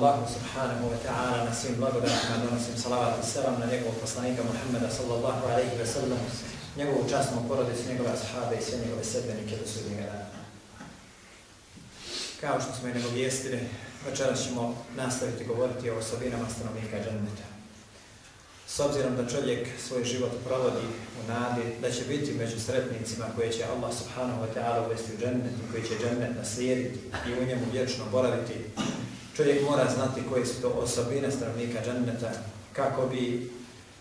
Allahu subhanahu wa ta'ala na svim blagodatima, donosim salavat i salam na njegovog poslanika Muhammeda sallallahu alaihi wa sallam, njegovu časnu porodicu, njegove ashaabe i sve njegove sedbenike do sudnjega dana. Kao što smo i nagovijestili, večeras ćemo nastaviti govoriti o osobinama stanovnika džaneta. S obzirom da čovjek svoj život provodi u nadi, da će biti među sretnicima koje će Allah subhanahu wa ta'ala uvesti u džennet i koji će džennet naslijediti i u njemu vječno boraviti, čovjek mora znati koje su to osobine stranika dženneta kako bi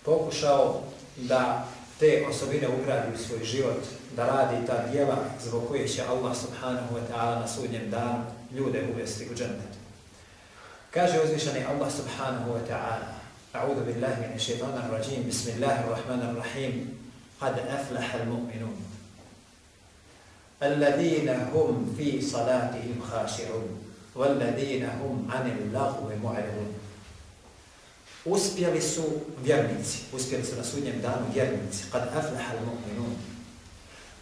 pokušao da te osobine ugradi u svoj život, da radi ta djela zbog koje će Allah subhanahu wa ta'ala na sudnjem dan ljude uvesti u džennet. Kaže uzvišeni Allah subhanahu wa ta'ala A'udhu billahi min shaitanir rajim Bismillahirrahmanirrahim Qad aflaha al-mu'minun Alladhina hum fi salatihim khashi'un. والذين هم عن اللغو معرضون Uspjeli su vjernici, uspjeli su na sudnjem danu vjernici, kad aflaha al-mu'minun.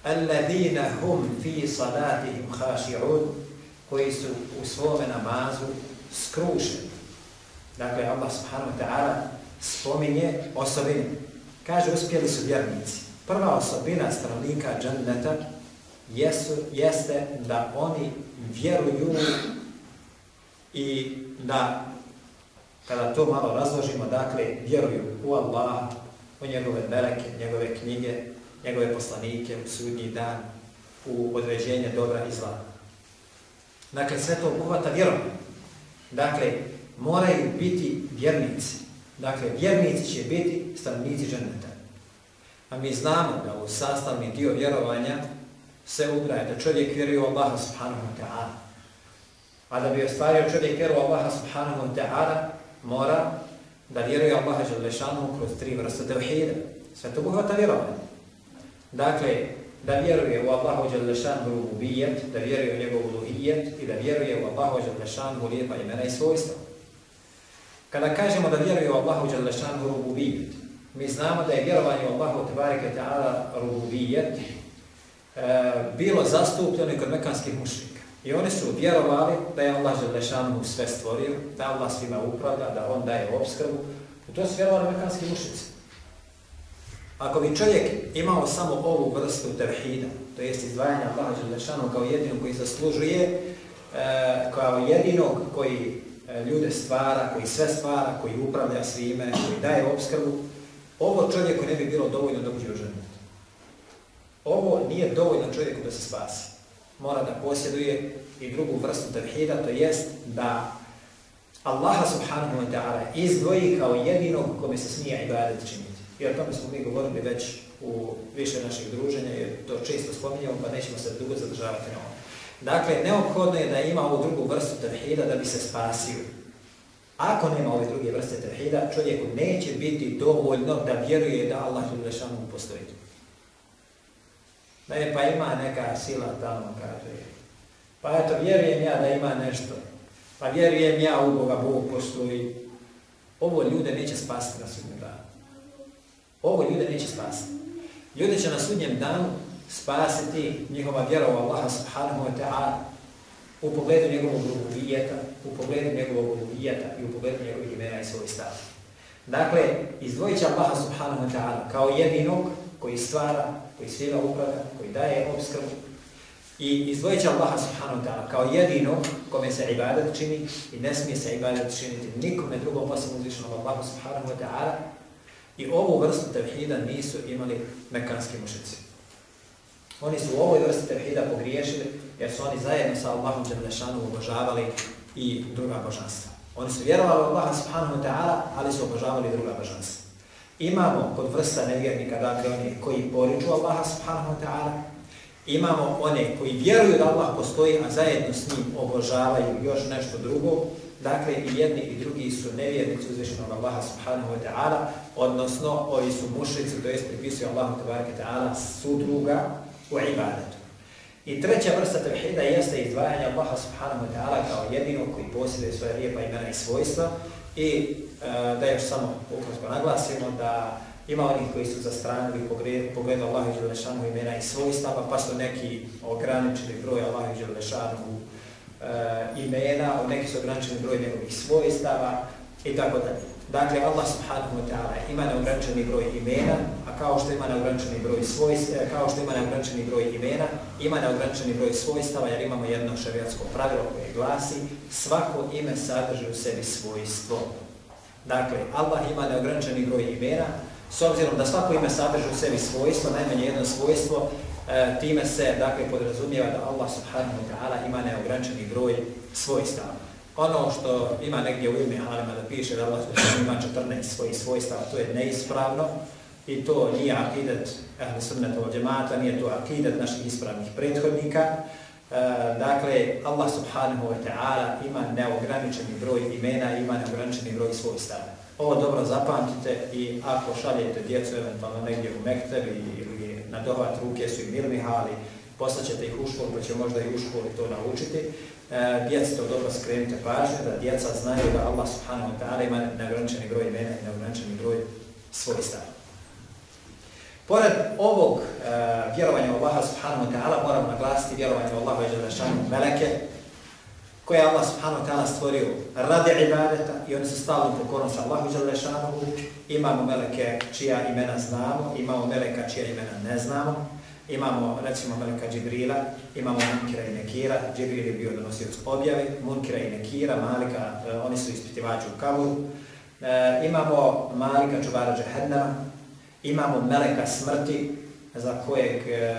Alladina hum fi salatihim khaši'un, koji su u svome namazu skrušeni. Dakle, Allah subhanahu wa ta'ala spominje osobine. Kaže, uspjeli su vjernici. Prva osobina stanovnika džanneta jesu, jeste da oni vjeruju i da, kada to malo razložimo, dakle, vjeruju u Allaha, u njegove meleke, njegove knjige, njegove poslanike, u sudnji dan, u određenje dobra i zla. Dakle, sve to obuhvata vjerom. Dakle, moraju biti vjernici. Dakle, vjernici će biti stanovnici dženneta. A mi znamo da u sastavni dio vjerovanja se ugraje da čovjek vjeruje u Allaha subhanahu wa ta'ala. A da bi ostvario čovjek vjeru Allaha subhanahu wa ta'ala, mora da vjeruje Allaha želešanu kroz tri vrste tevhida. Sve to buhvata vjerovanje. Dakle, da vjeruje u Allahu želešanu rububijet, da vjeruje u njegovu luhijet i da vjeruje u Allahu želešanu lijepa imena i svojstva. Kada kažemo da vjeruje u Allahu Đalešanu rububijet, mi znamo da je vjerovanje u Allahu Tebareke Teala rububijet e, bilo zastupljeno i kod mekanskih mušnika. I oni su vjerovali da je Allah Želešanu sve stvorio, da Allah svima upravlja, da On daje obskrbu. U to su vjerovali mekanski mušici. Ako bi čovjek imao samo ovu vrstu tevhida, to jest izdvajanja Allaha Želešanu kao jedinog koji zaslužuje, e, kao jedinog koji e, ljude stvara, koji sve stvara, koji upravlja svime, koji daje obskrbu, ovo čovjeku ne bi bilo dovoljno da uđe u ženet. Ovo nije dovoljno čovjeku da se spasi. Mora da posjeduje i drugu vrstu tevhida, to jest da Allaha subhanahu wa ta'ala izdvoji kao jedinog kome se smije ibadet činiti. I o tome smo mi govorili već u više naših druženja, jer to često spominjamo, pa nećemo se dugo zadržavati na ovom. Dakle, neophodno je da ima ovu drugu vrstu tevhida da bi se spasio. Ako nema ove druge vrste tevhida, čovjeku neće biti dovoljno da vjeruje da Allah Đelešanu postoji. Ne, pa ima neka sila tamo, kaže. Pa eto, vjerujem ja da ima nešto. Pa vjerujem ja u Boga, Bog postoji. Ovo ljude neće spasiti na sudnjem danu. Ovo ljude neće spasiti. Ljudi će na sudnjem danu spasiti njihova vjera u Allaha subhanahu wa ta'ala u pogledu njegovog rubijeta, u pogledu njegovog rubijeta i u pogledu njegovih imena i svojih stav. Dakle, izdvojit će Allaha subhanahu wa ta'ala kao jedinog koji stvara, koji svima upravlja, koji daje obskrbu i izdvojit će Allaha subhanahu wa ta'ala kao jedino kome se ibadat čini i ne smije se ibadat činiti nikome drugom osim uzvišenom Allahu subhanahu wa ta'ala i ovu vrstu tevhida nisu imali mekanski mušici. Oni su u ovoj vrsti tevhida pogriješili jer su oni zajedno sa Allahom Đelešanu obožavali i druga božanstva. Oni su vjerovali Allaha subhanahu wa ta'ala, ali su obožavali druga božanstva. Imamo kod vrsta nevjernika, dakle oni koji poriču Allaha subhanahu wa ta'ala, imamo one koji vjeruju da Allah postoji, a zajedno s njim obožavaju još nešto drugo, dakle i jedni i drugi su nevjernici uzvišenog Allaha subhanahu wa ta'ala, odnosno ovi su mušrici, to jest pripisuju Allahu ta'ala su druga, u ibadetu. I treća vrsta tevhida jeste izdvajanje Allaha subhanahu wa ta'ala kao jedino koji posjeduje svoje lijepa imena i svojstva i e, da još samo ukratko naglasimo da ima onih koji su zastranili pogled Allahu i Đelešanu imena i svojstava, pa su neki ograničili broj Allahu i Đelešanu e, imena, neki su ograničili broj njegovih svojstava i tako dalje. Dakle, Allah subhanahu wa ta'ala ima neograničeni broj imena, a kao što ima neograničeni broj svojstava, e, kao što ima neograničeni broj imena, ima neograničeni broj svojstava, jer imamo jedno šarijatsko pravilo koje glasi svako ime sadrži u sebi svojstvo. Dakle, Allah ima neograničeni broj imena, s obzirom da svako ime sadrži u sebi svojstvo, najmanje jedno svojstvo, e, time se dakle podrazumijeva da Allah subhanahu wa ta'ala ima neograničeni broj svojstava. Ono što ima negdje u ime Halima da piše da Allah ima 14 svojih svojstava, to je neispravno i to nije akidet ehli sunnata džemata, nije to akidet naših ispravnih prethodnika. E, dakle, Allah subhanahu wa ta'ala ima neograničeni broj imena, ima neograničeni broj svojstava. Ovo dobro zapamtite i ako šaljete djecu eventualno negdje u Mektebi ili na dohvat ruke su i mirni hali, poslaćete ih u školu pa će možda i u školi to naučiti. E, djeci to dobro skrenite pažnje, da djeca znaju da Allah subhanahu wa ta'ala ima neograničeni broj imena i neograničeni broj svojstava. Pored ovog e, vjerovanja u Allaha subhanahu wa ta'ala moram naglasiti vjerovanje u Allaha i Đelešanu Meleke, koje je Allah subhanahu wa ta'ala stvorio radi ibadeta i oni su stavili pokornost Allahu Đelešanu. Imamo Meleke čija imena znamo, imamo Meleka čija imena ne znamo. Imamo, recimo, Meleka Džibrila, imamo Munkira i Nekira, Džibril je bio donosioc objave, Munkira i Nekira, Malika, e, oni su ispitivači u Kavuru. E, imamo Malika Čuvara Džehennama, imamo Meleka smrti, za kojeg, e,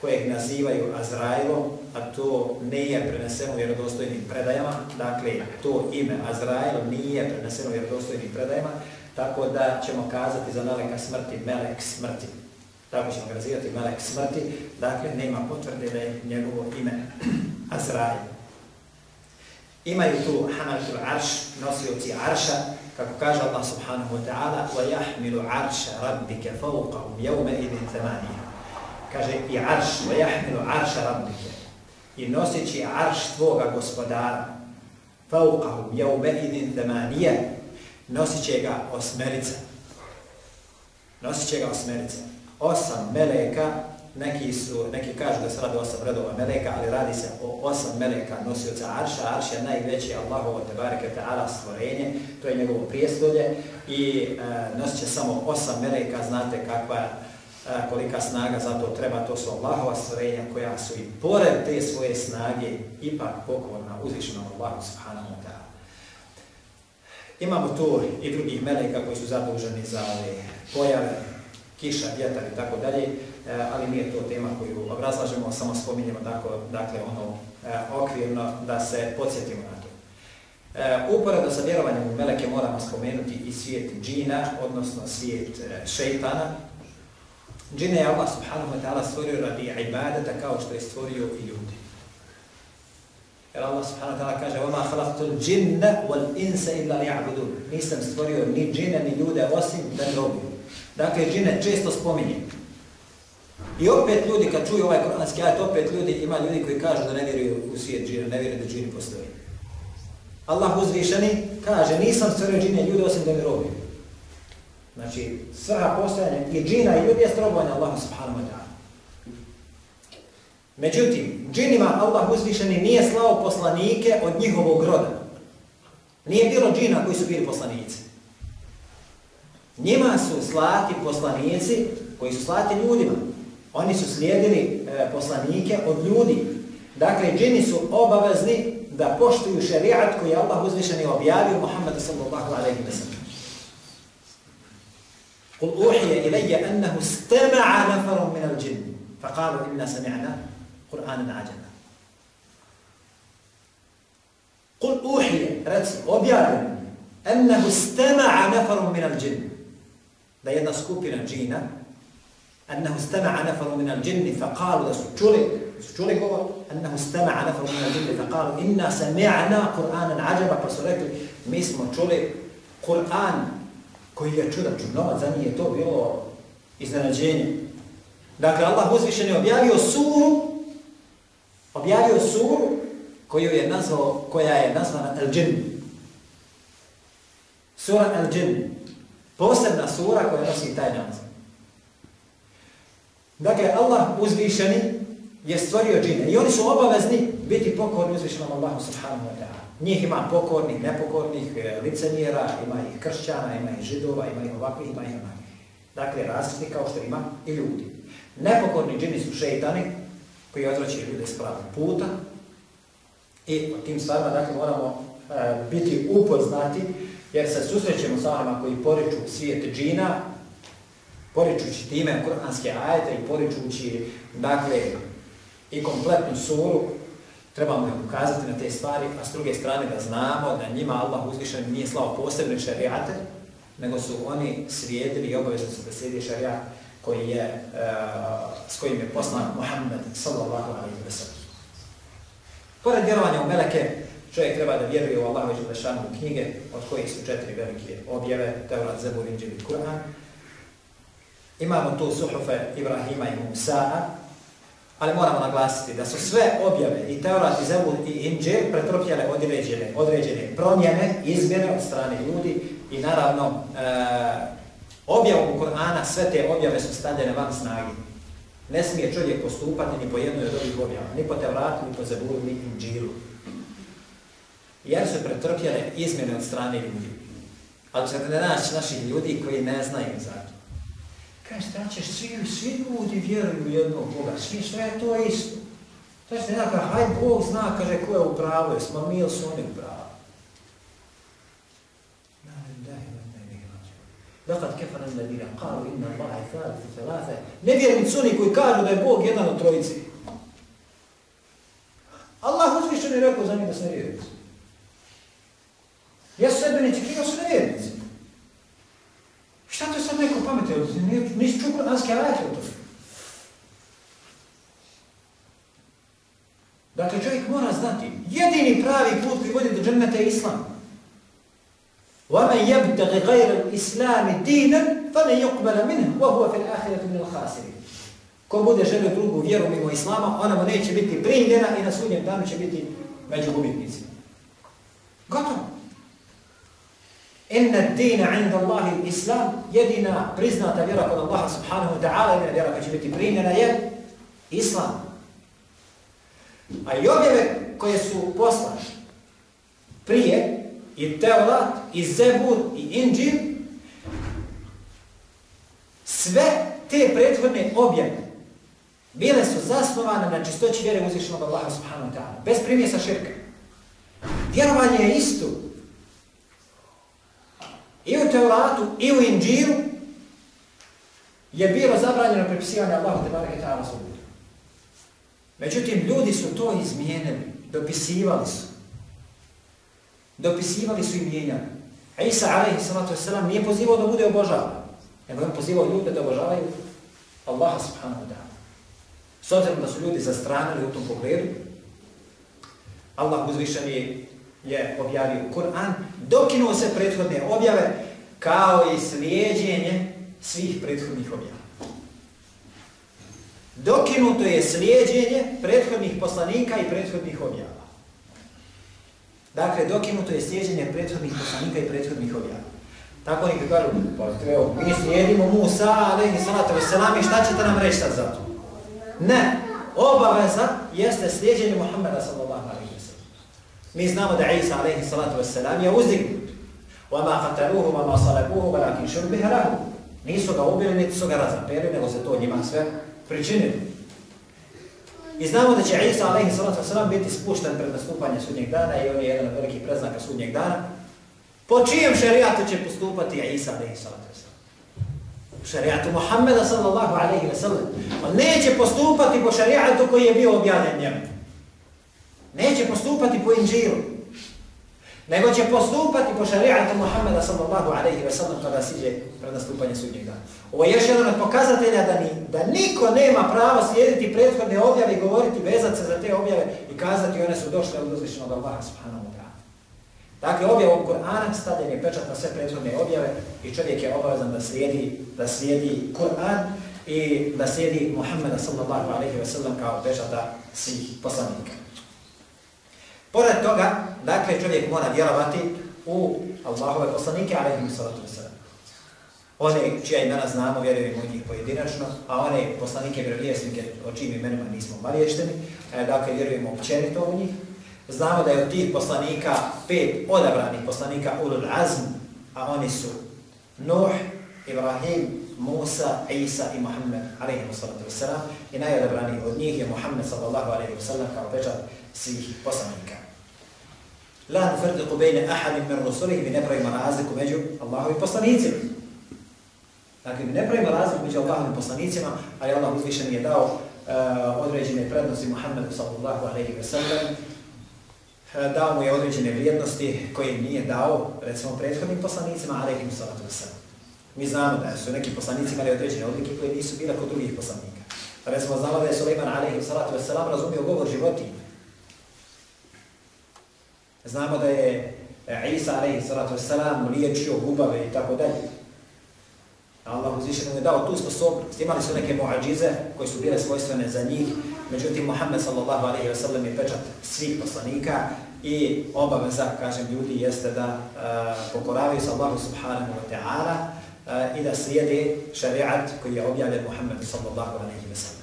kojeg nazivaju Azrailom, a to nije preneseno u vjerodostojnim predajama, dakle, to ime Azrail nije preneseno u vjerodostojnim predajama, tako da ćemo kazati za Meleka smrti Melek smrti tako ćemo ga razvijati melek smrti, dakle nema potvrde da je njegovo ime Azrael. Imaju tu Hamatul Arš, nosioci Arša, kako kaže Allah subhanahu wa ta'ala وَيَحْمِلُ عَرْشَ رَبِّكَ فَوْقَهُمْ يَوْمَ إِذٍ ثَمَانِيَ Kaže i Arš, وَيَحْمِلُ عَرْشَ رَبِّكَ I nosići Arš tvoga gospodara فَوْقَهُمْ يَوْمَ إِذٍ ثَمَانِيَ Nosit će ga osmerica. Nosit će ga osmerica osam meleka, neki su, neki kažu da se radi osam redova meleka, ali radi se o osam meleka nosioca Arša. Arš je najveći Allahovo tebareke ta'ala stvorenje, to je njegovo prijestolje i e, nosit će samo osam meleka, znate kakva je kolika snaga za to treba, to su Allahova stvorenja koja su i pored te svoje snage ipak pokorna uzvišenom Allahu subhanahu wa ta'ala. Imamo tu i drugih meleka koji su zaduženi za ove pojave, kiša, vjetar i tako dalje, e, ali nije to tema koju obrazlažemo, samo spominjemo tako, dakle ono e, okvirno da se podsjetimo na to. E, uporedo sa vjerovanjem u meleke moramo spomenuti i svijet džina, odnosno svijet šeitana. Džine je Allah subhanahu wa ta'ala stvorio radi ibadeta kao što je stvorio i ljudi. Jer Allah subhanahu wa ta'ala kaže وَمَا خَلَقْتُ الْجِنَّ وَالْإِنْسَ إِلَّا لِيَعْبُدُونَ Nisam stvorio ni džine ni ljude osim da robiju. Dakle, džine često spominje. I opet ljudi, kad čuju ovaj koranski ajat, opet ljudi, ima ljudi koji kažu da ne vjeruju u svijet džina, ne vjeruju da džini postoji. Allah uzvišeni kaže, nisam stvorio džine ljudi osim da mi robiju. Znači, svrha postojanja i džina i ljudi je strobojna Allahu subhanahu wa ta'ala. Međutim, džinima Allah uzvišeni nije slao poslanike od njihovog roda. Nije bilo džina koji su bili poslanici. Njima su slati poslanici koji su slati ljudima. Oni su slijedili e, poslanike od ljudi. Dakle, džini su obavezni da poštuju šerijat koji je Allah uzvišen i objavio Muhammedu sallallahu alaihi wa sallam. قل أوحي إلي أنه استمع نفر من الجن فقالوا إنا سمعنا قرآنا عجبا قل أوحي رأسي objavio أنه استمع نفر من الجن da jedna skupina džina stama'a nafaru min al-jinni fa qalu da su čuli su čuli govor stama'a nafaru min al-jinni fa qalu inna sami'na qur'anan ajaba pa su rekli mi smo čuli Kur'an koji je čudan čudnovat za njih je to bilo iznenađenje dakle Allah uzvišen je objavio suru objavio suru koju je nazvao koja je nazvana al-jinn sura al-jinn Posebna sura koja nosi taj naziv. Dakle, Allah uzvišeni je stvorio džine i oni su obavezni biti pokorni uzvišenom Allahu subhanahu wa ta'ala. Njih ima pokornih, nepokornih, e, licenjera, ima ih kršćana, ima ih židova, ima ih ovakvih, ima ih onakvih. Dakle, različni kao što ima i ljudi. Nepokorni džini su šeitani koji odvraćaju ljude s pravog puta i o tim stvarima dakle, moramo e, biti upoznati jer se susrećemo sa onima koji poriču svijet džina, poričući time kuranske ajete i poričući dakle, i kompletnu suru, trebamo ih ukazati na te stvari, a s druge strane da znamo da njima Allah uzvišen nije slao posebne šarijate, nego su oni svijedili i obavezno su da slijedi šarijat koji je, uh, s kojim je poslan Muhammed sallallahu alaihi wa sallam. Pored vjerovanja u meleke, čovjek treba da vjeruje u Allahu i Želešanu knjige, od kojih su četiri velike objave, Tevrat, Zebur, Inđil i Kur'an. Imamo tu suhufe Ibrahima i Musa'a, ali moramo naglasiti da su sve objave i Tevrat, i Zebur i Inđil pretrpjele određene, određene promjene, izmjene od strane ljudi i naravno e, objavom Kur'ana sve te objave su stavljene van snagi. Ne smije čovjek postupati ni po jednoj od ovih objava, ni po Tevratu, ni po Zeburu, ni Inđilu. Jer su pretrpjene izmjene od strane ljudi. Ali ćete ne naći naših ljudi koji ne znaju za to. Kaj šta ćeš, svi, svi ljudi vjeruju u jednog Boga, svi, sve je to isto. To je nekako, haj Bog zna, kaže, ko je u pravu, jesmo mi ili su oni u pravu. Lekad kefar an ladina qalu inna Allaha thalithu thalatha. Nevjernici oni koji kažu da je Bog jedan od trojici. Allah uzvišen je rekao za njih da su nevjernici sebenici, krivo su nevjernici. Šta to je sad neko pametio? Nisi čuo kuranske ajate o to. Dakle, čovjek mora znati, jedini pravi put koji vodi do dženneta je islam. وَمَنْ يَبْتَغِ غَيْرَ الْإِسْلَامِ دِينًا فَلَنْ يُقْبَلَ مِنْهُ وَهُوَ فِي الْآخِرَةِ مِنَ الْخَاسِرِينَ Ko bude želio drugu vjeru mimo Islama, ona mu neće biti primljena i na sudnjem danu će biti među gubitnicima. Gotovo. Inna dina inda Allahi Islam, jedina priznata vjera kod Allaha subhanahu wa ta'ala, jedina vjera koja će biti primljena je Islam. A i objave koje su poslane prije i Teolat, i Zebur, i Inđil, sve te prethodne objave bile su zasnovane na čistoći vjere uzvišenog Allaha subhanahu wa ta'ala, bez primjesa širka. Vjerovanje je isto. I Teoratu, i u Inđiru je bilo zabranjeno prepisivanje Allahu te barake ta'ala subudu. Međutim, ljudi su to izmijenili, dopisivali su dopisivali su i mijenjali. A Isa alaihi salatu wasalam nije pozivao da bude obožavan, nego je pozivao ljude da obožavaju Allaha subhanahu wa ta'ala. S obzirom da su ljudi zastranili u tom pogledu, Allah uzvišen je, je objavio Kur'an, dokinuo se prethodne objave kao i slijedjenje svih prethodnih objava. Dokinuto je slijedjenje prethodnih poslanika i prethodnih objava. Dakle, dokinuto je slijedjenje prethodnih poslanika i prethodnih objava. Tako oni kažu, pa evo, mi slijedimo Musa, alaihi salatu wasalam, i šta ćete nam reći sad za to? Ne, obaveza jeste slijedjenje Muhammeda sallallahu alaihi wasalam. Mi znamo da Isa alaihi salatu wasalam je uzdignut. وَمَا قَتَلُوهُ وَمَا صَلَبُوهُ وَلَكِنْ شُرْبِهَ رَهُ Nisu ga ubili, niti su ga razapeli, nego se to njima sve pričinili. I znamo da će Isa alaihi sallatu wasalam biti spušten pred nastupanje sudnjeg dana i on je jedan od velikih preznaka sudnjeg dana. Po čijem šarijatu će postupati Isa alaihi sallatu wasalam? Šarijatu Muhammeda sallallahu alaihi wasalam. On neće postupati po šarijatu koji je bio objavljen njemu. Neće postupati po inđilu nego će postupati po šarijatu Muhammeda sallallahu alaihi wa sallam kada siđe pred nastupanje sudnjeg dana. Ovo je još jedan od pokazatelja da, ni, da niko nema pravo slijediti prethodne objave i govoriti, vezati se za te objave i kazati one su došle od uzvišenog Allaha subhanahu wa ta'ala. Dakle, objavom Kur'ana stavljen je pečat na sve prethodne objave i čovjek je obavezan da slijedi, da slijedi Kur'an i da slijedi Muhammeda sallallahu alaihi wa sallam kao pečata svih poslanika. Pored toga, dakle, čovjek mora vjerovati u Allahove poslanike, ali salatu wasalam. One čija imena znamo, vjerujemo u njih pojedinačno, a one poslanike vjerovijesnike o čijim imenima nismo mariješteni, e, dakle vjerujemo općenito u njih. Znamo da je od tih poslanika pet odabranih poslanika Ulul Azm, a oni su Nuh, Ibrahim, Musa, Isa i Muhammed, alaihimu sallatu wasalam, i najodabraniji od njih je Muhammed sallallahu alaihi wasallam kao pečat svih poslanika. La nufardiku bejne ahadim min rusulih, mi ne pravimo razliku među Allahovim poslanicima. Dakle, mi ne pravimo razliku među Allahovim poslanicima, ali Allah uzvišen je dao uh, određene prednosti Muhammedu sallallahu alaihi wa sallam, uh, dao mu je određene vrijednosti koje nije dao, recimo, prethodnim poslanicima, alaihi wa sallam. Mi znamo da su neki poslanici imali određene odlike koje nisu bile kod drugih poslanika. Recimo, znamo da je Suleiman alaihi wa sallam razumio govor životinja. Znamo da je Isa alaihi salatu wasalam liječio gubave i tako dalje. Allah uzvišeno je dao tu sposobnost. Imali su neke muadžize koje su bile svojstvene za njih. Međutim, Muhammed sallallahu alaihi wa sallam je pečat svih poslanika i obaveza, kažem, ljudi jeste da uh, pokoravaju sa Allahu subhanahu wa ta'ala uh, i da slijede šariat koji je objavljen Muhammed sallallahu alaihi wa sallam.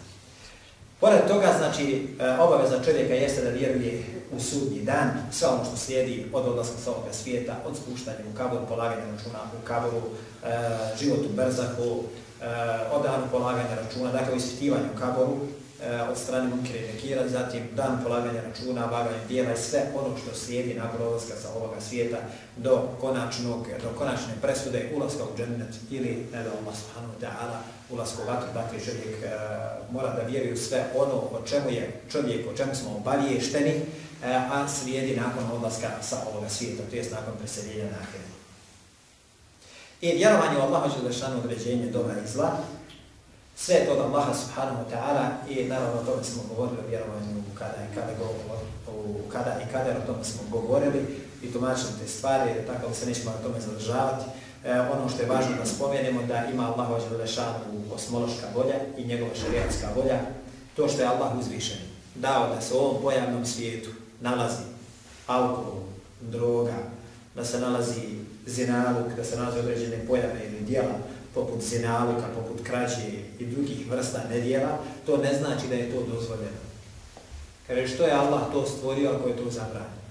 Pored toga, znači, e, obaveza čovjeka jeste da vjeruje u sudnji dan, sve ono što slijedi od odlaska sa ovoga svijeta, od spuštanja u kaboru, polaganja računa u kaboru, e, život u brzaku, e, od danu polaganja računa, dakle, ispitivanje u kaboru, Eh, od strane munkire i nekira, zatim dan polaganja računa, vaganje dijela i sve ono što slijedi nakon odlaska sa ovoga svijeta do konačnog, do konačne presude, ulaska u džennet ili, ne da Allah subhanahu ta'ala, ulaska u vatru, dakle, čovjek e, mora da vjeruje sve ono o čemu je čovjek, o čemu smo obaviješteni, E, a slijedi nakon odlaska sa ovoga svijeta, to jest nakon preseljenja na ahiret. I vjerovanje u Allaha želešanu određenje dobra i zla, sve to od Allaha subhanahu wa ta'ala i naravno o tome smo govorili o vjerovanju kada i kada, govorili, kada i kada, o tome smo govorili i tumačili te stvari, tako da se nećemo na tome zadržavati. E, ono što je važno da spomenemo da ima Allaha želešanu osmološka volja i njegova šarijatska volja, to što je Allah uzvišen dao da se u ovom pojavnom svijetu nalazi alkohol, droga, da se nalazi zinaluk, da se nalazi određene pojave ili dijela poput zinaluka, poput krađe i drugih vrsta nedjela, to ne znači da je to dozvoljeno. Kaže, što je Allah to stvorio ako je to zabranio?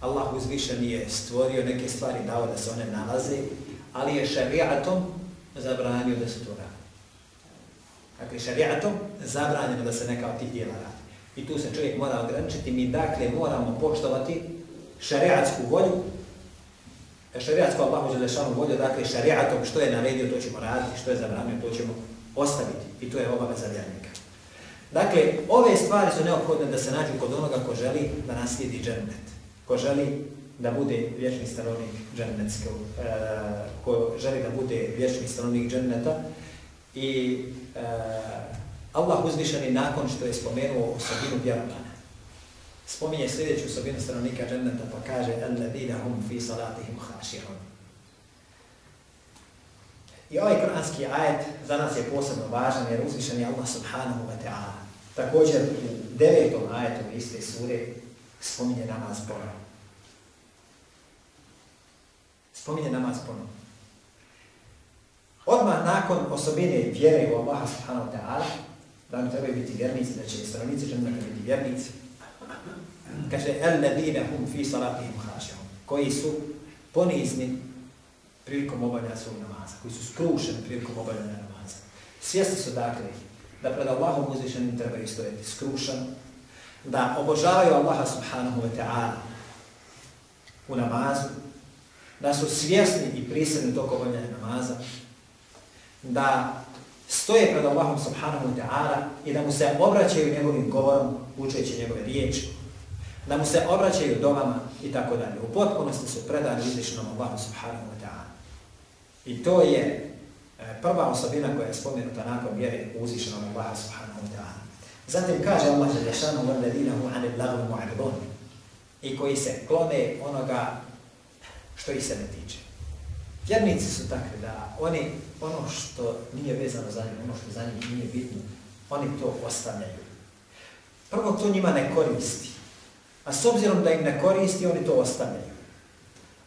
Allah uzvišen je stvorio neke stvari, dao da se one nalaze, ali je šariatom zabranio da se to radi. Dakle, šariatom zabranjeno da se neka od tih dijela radi. I tu se čovjek mora ograničiti. Mi dakle moramo poštovati šariatsku volju, E, šariatsko Allahu Đelešanu volje, dakle šariatom što je naredio, to ćemo raditi, što je zabranio, to ćemo ostaviti. I to je obaveza vjernika. Dakle, ove stvari su neophodne da se nađu kod onoga ko želi da naslijedi džennet. Ko želi da bude vječni stanovnik džennetskog, e, ko želi da bude vječni stanovnik dženneta i e, Allah uzvišeni nakon što je spomenuo osobinu vjerovana. Spominje sljedeću osobinu stanovnika dženneta pa kaže Alladina hum fi salatihim khashi'un. I ovaj kuranski ajet za nas je posebno važan jer uzvišen je Allah subhanahu wa ta'ala. Također u devetom ajetu iste sure spominje namaz ponovno. Spominje namaz ponovno. Odmah nakon osobine vjere u Allaha subhanahu wa ta'ala da li trebaju biti vjernici, da će stranici dženneta biti vjernici. Kaže, alladine hum fi salatihim hašihum, koji su ponizni prilikom obavljanja svog namaza, koji su skrušeni prilikom obavljanja namaza. Svjesni su dakle da pred Allahom uzvišenim trebaju stojati skrušen, da obožavaju Allaha subhanahu wa ta'ala u namazu, da su svjesni i prisredni tog obavljanja namaza, da stoje pred Allahom subhanahu wa ta'ala i da mu se obraćaju njegovim govorom, učeći njegove riječi, da mu se obraćaju domama i tako dalje. U potpunosti su predani izlišnom Allahu subhanahu wa ta'ala. I to je e, prva osobina koja je spomenuta nakon vjere uzvišenom Allahu subhanahu wa ta'ala. Zatim kaže Allah za lješanu vladinahu anil lagom mu'adibon i koji se klone onoga što ih se ne tiče. Vjernici su takvi da oni ono što nije vezano za njih, ono što za njih nije bitno, oni to ostavljaju. Prvo to njima ne koristi. A s obzirom da im ne koristi, oni to ostavljaju.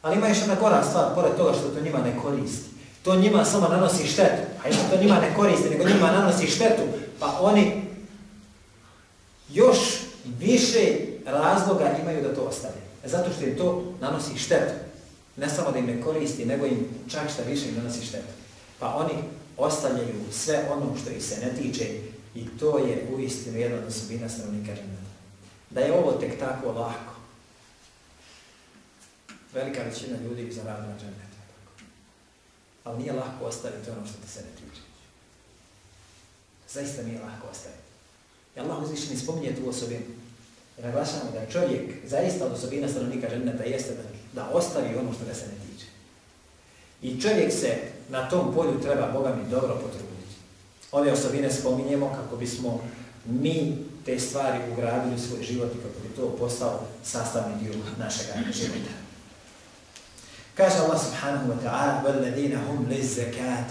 Ali ima još jedna gora stvar, pored toga što to njima ne koristi. To njima samo nanosi štetu. A još to njima ne koristi, nego njima nanosi štetu. Pa oni još više razloga imaju da to ostavljaju. E, zato što im to nanosi štetu. Ne samo da im ne koristi, nego im čak šta više im nanosi štetu. Pa oni ostavljaju sve ono što ih se ne tiče i to je uistinu jedna od osobina stanovnika dženneta. Da je ovo tek tako lako. Velika većina ljudi bi zaradila dženneta. Ali nije lako ostaviti ono što te se ne tiče. Zaista nije lako ostaviti. I Allah uzvišeni spominje tu osobinu. I naglašamo da čovjek zaista od osobina stanovnika dženneta jeste da, da ostavi ono što ga se ne tiče. I čovjek se na tom polju treba Boga mi dobro potruditi. Ove osobine spominjemo kako bismo mi te stvari ugradili u svoj život i kako bi to postao sastavni dio našeg života. Kaže Allah subhanahu wa ta'ala وَالَّذِينَ هُمْ لِزَّكَاتِ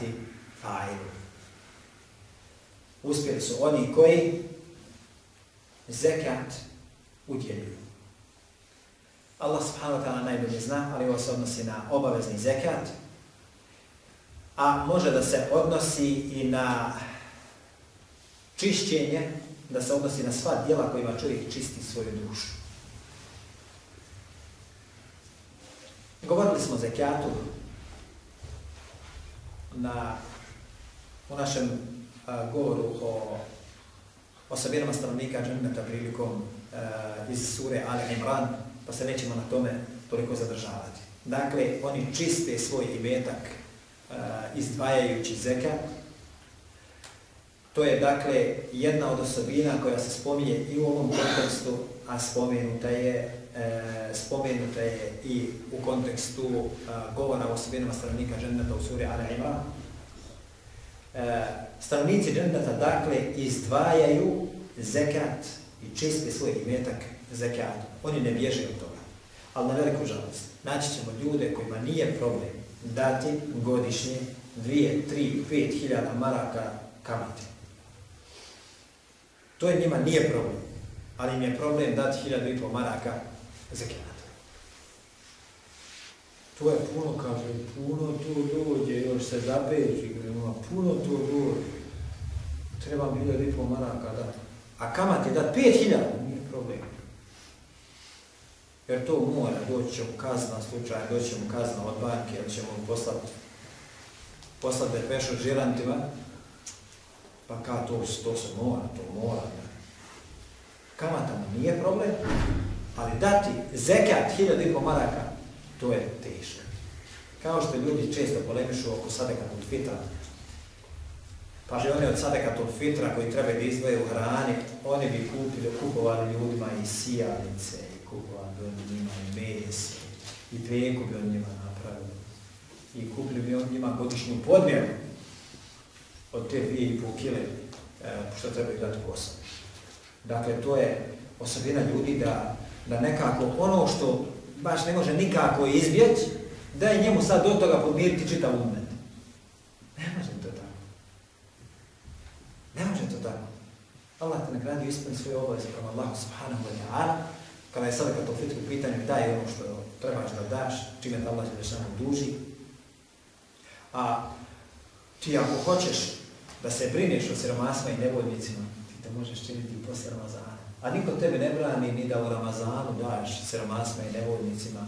فَعِلُ Uspjeli su oni koji zekat udjeljuju. Allah subhanahu wa ta'ala najbolje zna, ali ovo se odnosi na obavezni zekat, a može da se odnosi i na čišćenje, da se odnosi na sva djela kojima čovjek čisti svoju dušu. Govorili smo o zekijatu na, u našem a, govoru o osobinama stanovnika dženneta prilikom a, iz sure Ali Imran, pa se nećemo na tome toliko zadržavati. Dakle, oni čiste svoj imetak izdvajajući zekat. To je dakle jedna od osobina koja se spominje i u ovom kontekstu, a spomenuta je, e, spomenuta je i u kontekstu e, govora o osobinama stanovnika dženneta u suri Ala Imran. E, stanovnici dženneta dakle izdvajaju zekat i čiste svoj imetak zekat. Oni ne bježe od toga. Ali na veliku žalost, naći ćemo ljude kojima nije problem dati godišnje 2, 3, 5 hiljada maraka kamate. To je njima nije problem, ali im je problem dati hiljadu i pol maraka za. To je puno, kaže, puno tu dođe, još se zapeći, ono, puno tu dođe. Treba mi hiljadu i pol maraka dati. A kamate dati 5 hiljada, nije problem. Jer to mora, doći će mu kazna slučaj, doći će mu kazna od banke, jer će mu poslati poslati od žirantima, pa kao to, to se mora, to mora. Kamata mu nije problem, ali dati zekat hiljada i maraka, to je teško. Kao što ljudi često polemišu oko sadekatul fitra, pa že oni od sadekatul fitra koji treba da izdvoje u hrani, oni bi kupili, kupovali ljudima i sijalice, i kupovali njima i mese, i peku bi on njima napravili i kupili bi on njima godišnju podmjeru od te dvije i pol kile e, što treba ih kosa. Dakle, to je osobina ljudi da, da nekako ono što baš ne može nikako izbjeći, da je njemu sad do toga podmiriti čitav umet. Ne može to tako. Ne može to tako. Allah te nagradio ispuni svoje obaveze prema Allahu subhanahu wa ta'ala, kada je sada kad to fitru pitanje, daj ono što trebaš da daš, čime da Allah je samo duži, A ti ako hoćeš da se brineš o siromasima i nevoljnicima, ti to možeš činiti i posle Ramazana. A niko tebe ne brani ni da u Ramazanu daš siromasima i nevoljnicima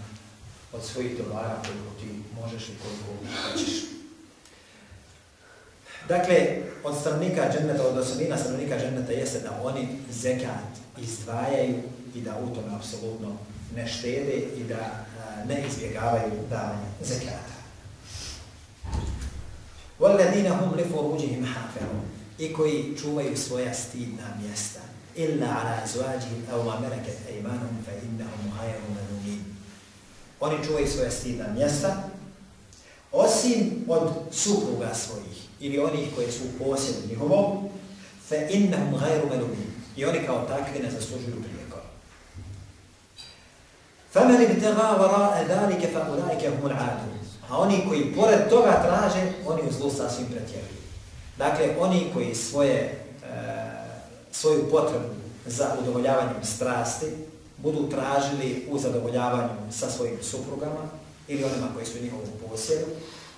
od svojih dobara koliko ti možeš i koliko hoćeš. Dakle, od stanovnika dženneta, od osobina stanovnika dženneta jeste da oni zekat izdvajaju i da u tome apsolutno ne štede i da a, ne izbjegavaju davanje zekata. وَالَّذِينَ هُمْ لِفُرُوجِهِمْ حَافِرُونَ I koji čuvaju svoja stidna mjesta. إِلَّا عَلَى أَزْوَاجِهِمْ أَوْ مَا مَلَكَتْ أَيْمَانُهُمْ فَإِنَّهُمْ غَيْرُ مَلُومِينَ Oni čuvaju svoja stidna mjesta, osim od supruga svojih, ili onih koji su u posjedu njihovom, فَإِنَّهُمْ غَيْرُ مَلُومِينَ I oni kao takvi ne zaslužuju prijeko. فَمَنِ ابْتَغَى وَرَاءَ ذَلِكَ فَأُولَٰئِكَ هُمُ الْعَادُونَ A oni koji pored toga traže, oni u zlu sasvim pretjeruju. Dakle, oni koji svoje, e, svoju potrebu za udovoljavanjem strasti budu tražili u zadovoljavanju sa svojim suprugama ili onima koji su u njihovom posjedu,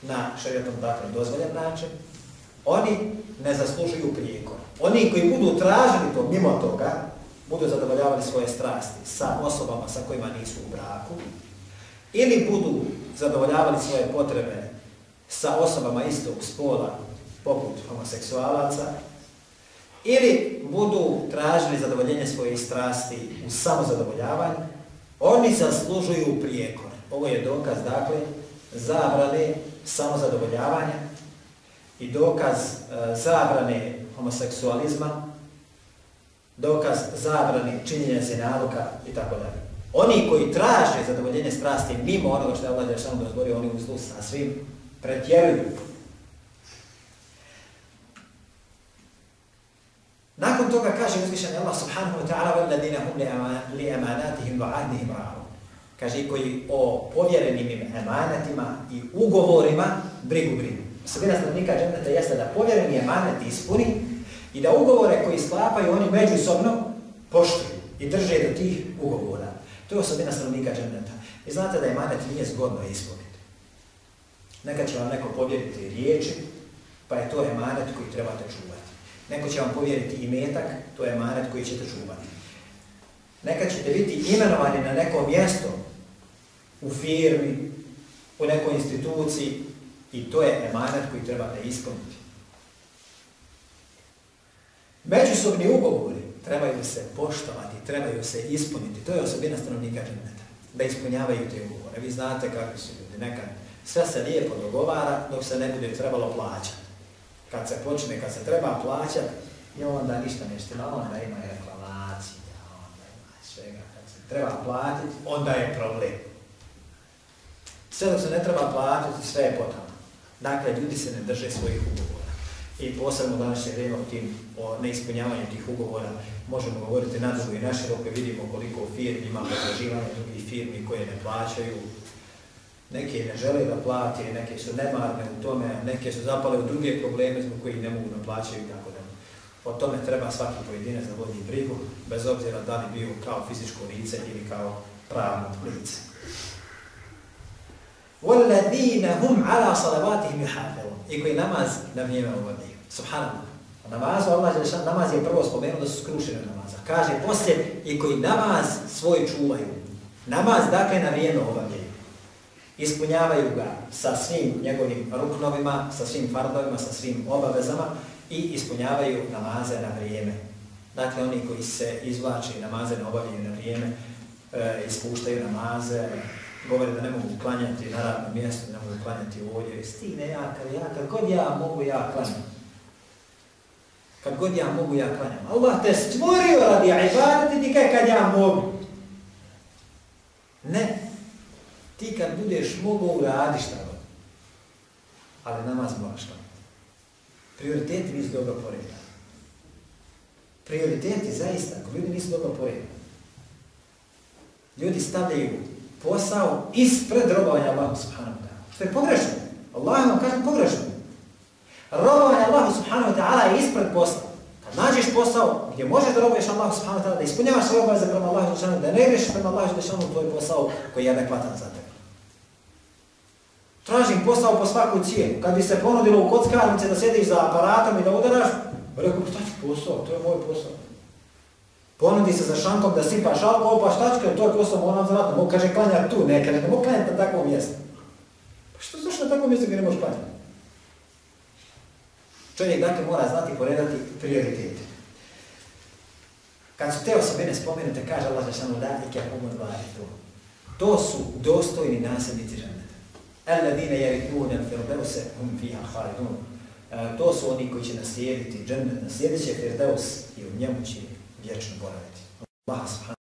na šarijatom dakle dozvoljen način, oni ne zaslužuju prijekor. Oni koji budu tražili to mimo toga, budu zadovoljavali svoje strasti sa osobama sa kojima nisu u braku, ili budu zadovoljavali svoje potrebe sa osobama istog spola, poput homoseksualaca, ili budu tražili zadovoljenje svoje strasti u samozadovoljavanju, oni zaslužuju prijekor. Ovo je dokaz, dakle, zabrane samozadovoljavanja i dokaz e, zabrane homoseksualizma, dokaz zabrane činjenja zinaluka i tako dalje. Oni koji traže zadovoljenje strasti mimo onoga što je Allah Jeršanu dozvorio, oni u zlu sa svim pretjeruju. Nakon toga kaže uzvišan Allah subhanahu wa ta'ala veladina hum li emanatihim wa ahdihim ra'u. Kaže koji o povjerenim im emanatima i ugovorima brigu brigu. Sve nas nika jeste da povjereni emanati ispuni i da ugovore koji sklapaju oni međusobno poštuju i drže do tih ugovora. To je osobina stanovnika dženneta. Vi znate da emanet nije zgodno ispovjed. Neka će vam neko povjeriti riječi, pa je to emanet koji trebate čuvati. Neko će vam povjeriti imetak, to je emanet koji ćete čuvati. Neka ćete biti imenovani na neko mjesto, u firmi, u nekoj instituciji, i to je emanet koji trebate ispuniti. Međusobni ugovori trebaju se poštovati, trebaju se ispuniti. To je osobina stanovnika dženneta, da ispunjavaju te ugovore. Vi znate kakvi su ljudi, nekad sve se lijepo dogovara dok se ne bude trebalo plaćati. Kad se počne, kad se treba plaćati, i onda ništa nešto, onda ima reklamacija, onda ima svega. Kad se treba platiti, onda je problem. Sve dok se ne treba platiti, sve je potrebno. Dakle, ljudi se ne drže svojih ugovora i posebno danas je vrijeme o tim o neispunjavanju tih ugovora možemo govoriti na drugo i naširoko vidimo koliko firmi ima potraživanja drugih firmi koje ne plaćaju neke ne žele da plati, neke su nemarne u tome, neke su zapale u druge probleme zbog kojih ne mogu da plaćaju i tako da. O tome treba svaki pojedinac da vodi brigu, bez obzira da li bio kao fizičko lice ili kao pravno lice. وَالَّذِينَ هُمْ عَلَى صَلَوَاتِهِمْ يُحَافِرُونَ I koji namaz na vrijeme uvodi. Subhanallah. Namazu Allah je namaz je prvo spomenuo da su skrušene namaza. Kaže poslije i koji namaz svoj čuvaju. Namaz dakle na vrijeme obavljaju. Ispunjavaju ga sa svim njegovim ruknovima, sa svim fardovima, sa svim obavezama i ispunjavaju namaze na vrijeme. Dakle, oni koji se izvlače namaze ne obavljaju na vrijeme, e, ispuštaju namaze, govore da ne mogu klanjati na radnom mjestu, ne mogu klanjati ovdje, Stine ja, kad ja, kad god ja mogu ja klanjam. kad god ja mogu, ja klanjam. Allah te stvorio radi ibadati ti kaj kad ja mogu. Ne. Ti kad budeš mogu, uradiš šta god. Ali namaz moraš klanjati. Prioriteti nisu dobro poredani. Prioriteti zaista, ako ljudi nisu dobro poredani. Ljudi stavljaju posao ispred robovanja Allahu subhanahu wa ta'ala. Što je pogrešno. Allah vam kaže pogrešno. Robovanje Allahu subhanahu wa ta'ala je ispred posla. Kad nađeš posao gdje možeš da robuješ Allahu subhanahu wa ta'ala, da ispunjavaš svoje obaveze prema Allahu subhanahu wa ta'ala, da ne greš prema Allahu subhanahu wa ta'ala tvoj posao koji je adekvatan za tebe. Tražim posao po svaku cijenu. Kad bi se ponudilo u kockarnice da sjediš za aparatom i da udaraš, rekao, šta ću posao, to je moj posao. Ponudi se za šankom da sipaš alkohol, pa šta ću, to je posao, moram zavratno. Mogu kaže klanja tu, ne kaže, ne mogu klanjati na takvom mjestu. Pa što zašto na takvom mjestu gdje ne možeš klanjati? Čovjek dakle mora znati poredati prioritete. Kad su te osobine spomenute, kaže Allah Žešanu da i kje umor vladi to. To su dostojni nasljednici džaneta. Alladine yarithuna al-firdausa hum fiha halidun. E, to su oni koji će naslijediti džennet, naslijedit će firdaus i u njemu će vječno boraviti. Allah